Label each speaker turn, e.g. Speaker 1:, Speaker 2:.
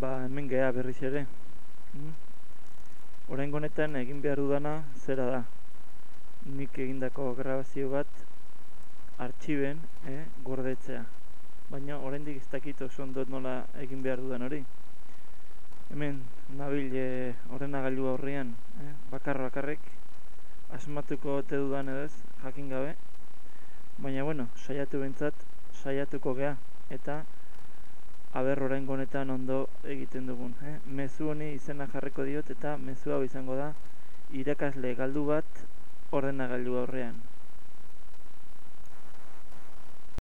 Speaker 1: Ba, hemen geha berriz ere. Mm? Orain honetan egin behar dudana zera da. Nik egindako grabazio bat artxiben eh, gordetzea. Baina oraindik ez dakit oso ondo nola egin behar dudan hori. Hemen nabil e, ordenagailu aurrean, eh, bakar bakarrek asmatuko ote dudan edo ez, jakin gabe. Baina bueno, saiatu bentsat, saiatuko gea eta aber orain honetan ondo egiten dugun. Eh? Mezu honi izena jarriko diot eta mezu hau izango da irakasle galdu bat ordenagailu aurrean.